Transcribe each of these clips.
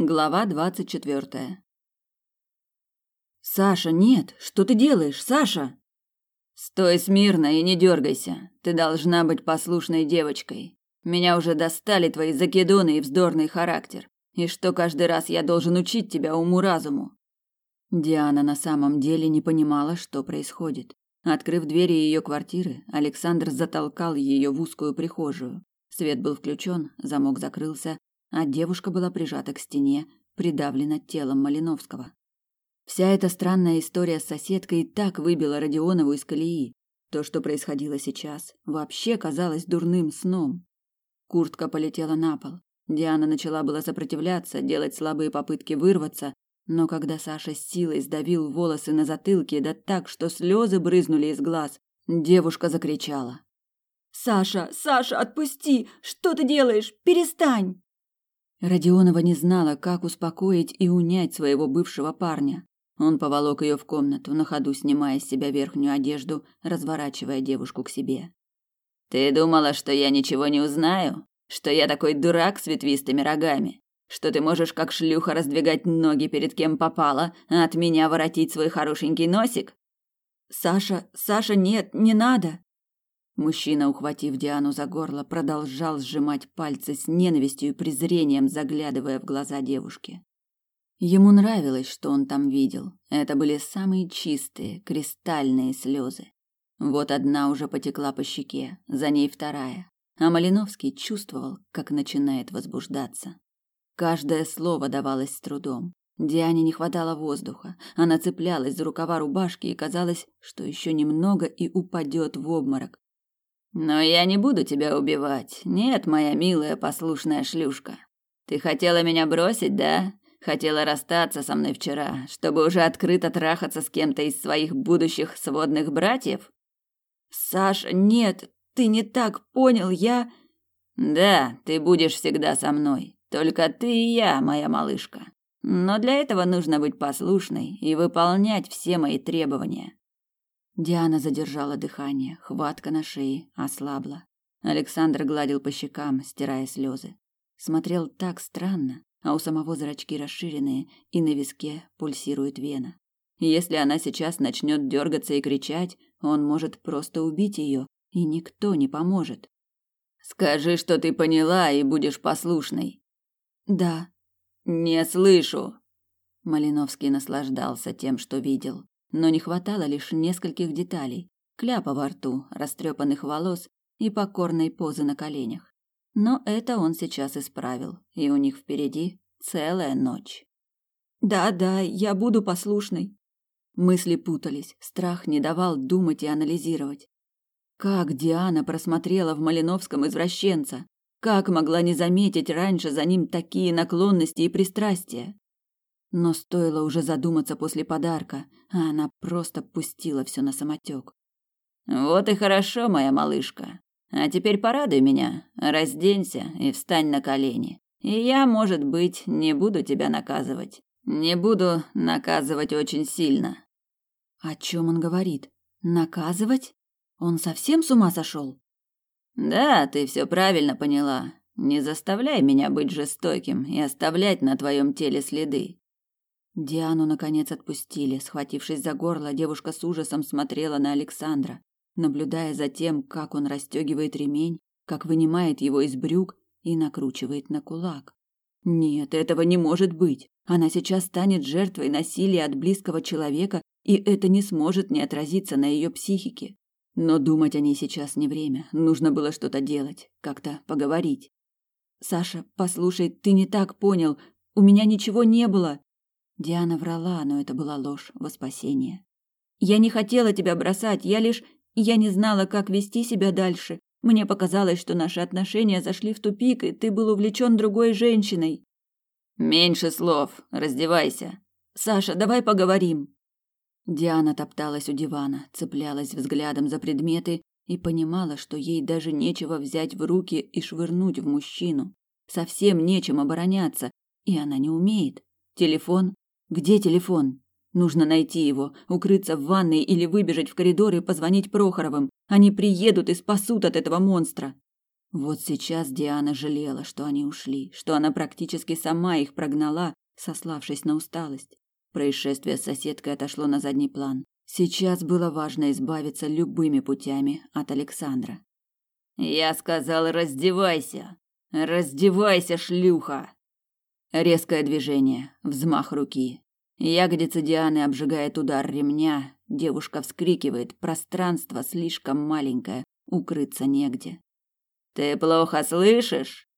Глава двадцать четвертая. Саша, нет, что ты делаешь, Саша? Стой смирно и не дергайся. Ты должна быть послушной девочкой. Меня уже достали твои закидоны и вздорный характер. И что каждый раз я должен учить тебя уму-разуму. Диана на самом деле не понимала, что происходит. Открыв двери ее квартиры, Александр затолкал ее в узкую прихожую. Свет был включен, замок закрылся, а девушка была прижата к стене, придавлена телом Малиновского. Вся эта странная история с соседкой так выбила Родионову из колеи. То, что происходило сейчас, вообще казалось дурным сном. Куртка полетела на пол. Диана начала было сопротивляться, делать слабые попытки вырваться, но когда Саша с силой сдавил волосы на затылке, да так, что слезы брызнули из глаз, девушка закричала. «Саша, Саша, отпусти! Что ты делаешь? Перестань!» Родионова не знала, как успокоить и унять своего бывшего парня. Он поволок ее в комнату, на ходу снимая с себя верхнюю одежду, разворачивая девушку к себе. «Ты думала, что я ничего не узнаю? Что я такой дурак с ветвистыми рогами? Что ты можешь как шлюха раздвигать ноги перед кем попало, а от меня воротить свой хорошенький носик?» «Саша, Саша, нет, не надо!» Мужчина, ухватив Диану за горло, продолжал сжимать пальцы с ненавистью и презрением, заглядывая в глаза девушки. Ему нравилось, что он там видел. Это были самые чистые, кристальные слезы. Вот одна уже потекла по щеке, за ней вторая. А Малиновский чувствовал, как начинает возбуждаться. Каждое слово давалось с трудом. Диане не хватало воздуха. Она цеплялась за рукава рубашки и казалось, что еще немного и упадет в обморок. Но я не буду тебя убивать. Нет, моя милая послушная шлюшка. Ты хотела меня бросить, да? Хотела расстаться со мной вчера, чтобы уже открыто трахаться с кем-то из своих будущих сводных братьев? Саша, нет, ты не так понял, я Да, ты будешь всегда со мной. Только ты и я, моя малышка. Но для этого нужно быть послушной и выполнять все мои требования. Диана задержала дыхание, хватка на шее ослабла. Александр гладил по щекам, стирая слезы. Смотрел так странно, а у самого зрачки расширенные, и на виске пульсирует вена. Если она сейчас начнет дергаться и кричать, он может просто убить ее, и никто не поможет. Скажи, что ты поняла и будешь послушной. Да. Не слышу. Малиновский наслаждался тем, что видел но не хватало лишь нескольких деталей: кляпа во рту, растрепанных волос и покорной позы на коленях. Но это он сейчас исправил, и у них впереди целая ночь. Да-да, я буду послушной. Мысли путались, страх не давал думать и анализировать. Как Диана просмотрела в Малиновском извращенца? Как могла не заметить раньше за ним такие наклонности и пристрастия? Но стоило уже задуматься после подарка, а она просто пустила все на самотек. Вот и хорошо, моя малышка. А теперь порадуй меня, разденься и встань на колени. И я, может быть, не буду тебя наказывать. Не буду наказывать очень сильно. О чем он говорит? Наказывать? Он совсем с ума сошел? Да, ты все правильно поняла. Не заставляй меня быть жестоким и оставлять на твоем теле следы. Диану наконец отпустили. Схватившись за горло, девушка с ужасом смотрела на Александра, наблюдая за тем, как он расстегивает ремень, как вынимает его из брюк и накручивает на кулак. Нет, этого не может быть. Она сейчас станет жертвой насилия от близкого человека, и это не сможет не отразиться на ее психике. Но думать о ней сейчас не время. Нужно было что-то делать, как-то поговорить. Саша, послушай, ты не так понял. У меня ничего не было. Диана врала, но это была ложь во спасение. Я не хотела тебя бросать, я лишь я не знала, как вести себя дальше. Мне показалось, что наши отношения зашли в тупик, и ты был увлечен другой женщиной. Меньше слов, раздевайся. Саша, давай поговорим. Диана топталась у дивана, цеплялась взглядом за предметы и понимала, что ей даже нечего взять в руки и швырнуть в мужчину. Совсем нечем обороняться, и она не умеет. Телефон где телефон? Нужно найти его, укрыться в ванной или выбежать в коридор и позвонить Прохоровым. Они приедут и спасут от этого монстра. Вот сейчас Диана жалела, что они ушли, что она практически сама их прогнала, сославшись на усталость. Происшествие с соседкой отошло на задний план. Сейчас было важно избавиться любыми путями от Александра. Я сказал, раздевайся. Раздевайся, шлюха. Резкое движение, взмах руки. Ягодица Дианы обжигает удар ремня. Девушка вскрикивает, пространство слишком маленькое, укрыться негде. Ты плохо слышишь?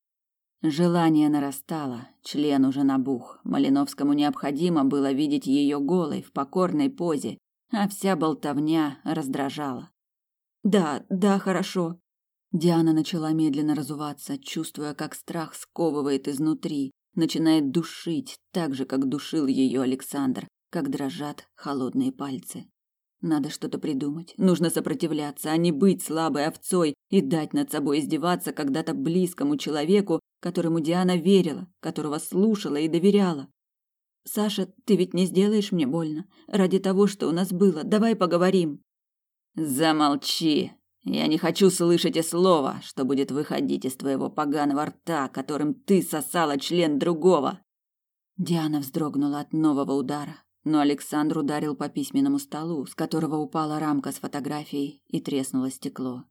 Желание нарастало, член уже набух. Малиновскому необходимо было видеть ее голой в покорной позе, а вся болтовня раздражала. Да, да, хорошо. Диана начала медленно разуваться, чувствуя, как страх сковывает изнутри, начинает душить, так же, как душил ее Александр, как дрожат холодные пальцы. Надо что-то придумать. Нужно сопротивляться, а не быть слабой овцой и дать над собой издеваться когда-то близкому человеку, которому Диана верила, которого слушала и доверяла. Саша, ты ведь не сделаешь мне больно ради того, что у нас было. Давай поговорим. Замолчи. Я не хочу слышать и слова, что будет выходить из твоего поганого рта, которым ты сосала член другого. Диана вздрогнула от нового удара, но Александр ударил по письменному столу, с которого упала рамка с фотографией и треснуло стекло.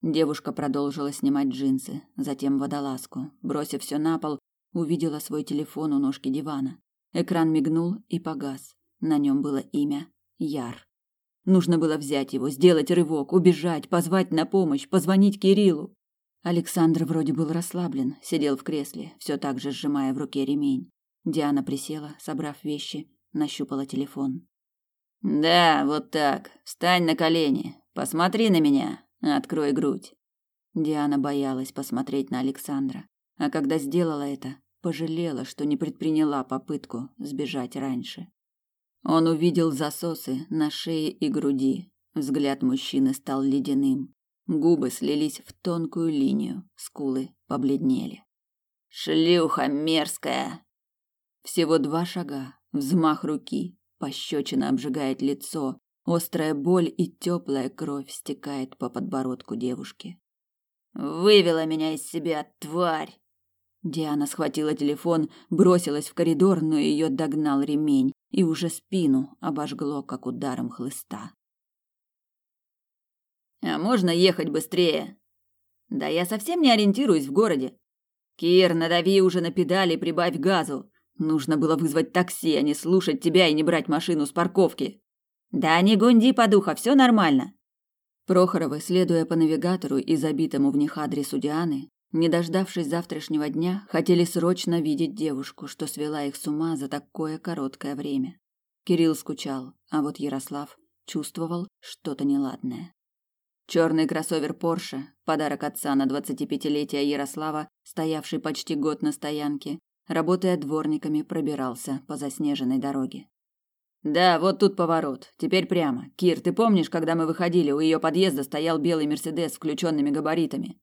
Девушка продолжила снимать джинсы, затем водолазку. Бросив все на пол, увидела свой телефон у ножки дивана. Экран мигнул и погас. На нем было имя Яр. Нужно было взять его, сделать рывок, убежать, позвать на помощь, позвонить Кириллу. Александр вроде был расслаблен, сидел в кресле, все так же сжимая в руке ремень. Диана присела, собрав вещи, нащупала телефон. Да, вот так. Встань на колени. Посмотри на меня. Открой грудь. Диана боялась посмотреть на Александра, а когда сделала это, пожалела, что не предприняла попытку сбежать раньше. Он увидел засосы на шее и груди. Взгляд мужчины стал ледяным. Губы слились в тонкую линию, скулы побледнели. Шлюха мерзкая. Всего два шага, взмах руки, пощечина обжигает лицо, острая боль и теплая кровь стекает по подбородку девушки. Вывела меня из себя, тварь. Диана схватила телефон, бросилась в коридор, но ее догнал ремень и уже спину обожгло, как ударом хлыста. А можно ехать быстрее? Да я совсем не ориентируюсь в городе. Кир, надави уже на педали, прибавь газу. Нужно было вызвать такси, а не слушать тебя и не брать машину с парковки. Да не гунди, подуха, все нормально. Прохоровы, следуя по навигатору и забитому в них адресу Дианы, не дождавшись завтрашнего дня, хотели срочно видеть девушку, что свела их с ума за такое короткое время. Кирилл скучал, а вот Ярослав чувствовал что-то неладное. Черный кроссовер Порше, подарок отца на 25-летие Ярослава, стоявший почти год на стоянке, работая дворниками, пробирался по заснеженной дороге. Да, вот тут поворот. Теперь прямо. Кир, ты помнишь, когда мы выходили, у ее подъезда стоял белый Мерседес с включенными габаритами?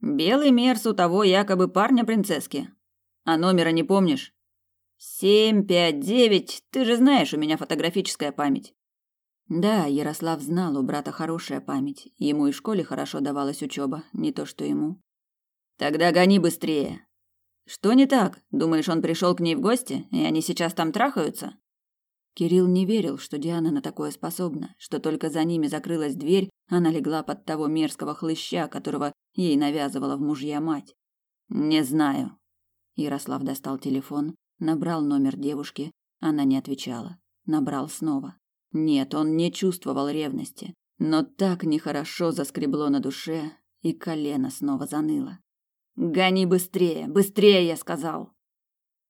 Белый мерс у того якобы парня принцесски. А номера не помнишь? Семь, пять, девять. Ты же знаешь, у меня фотографическая память. Да, Ярослав знал, у брата хорошая память. Ему и в школе хорошо давалась учеба, не то что ему. Тогда гони быстрее. Что не так? Думаешь, он пришел к ней в гости, и они сейчас там трахаются? Кирилл не верил, что Диана на такое способна, что только за ними закрылась дверь, она легла под того мерзкого хлыща, которого ей навязывала в мужья мать. Не знаю. Ярослав достал телефон, набрал номер девушки, она не отвечала. Набрал снова. Нет, он не чувствовал ревности, но так нехорошо заскребло на душе, и колено снова заныло. Гони быстрее, быстрее, я сказал.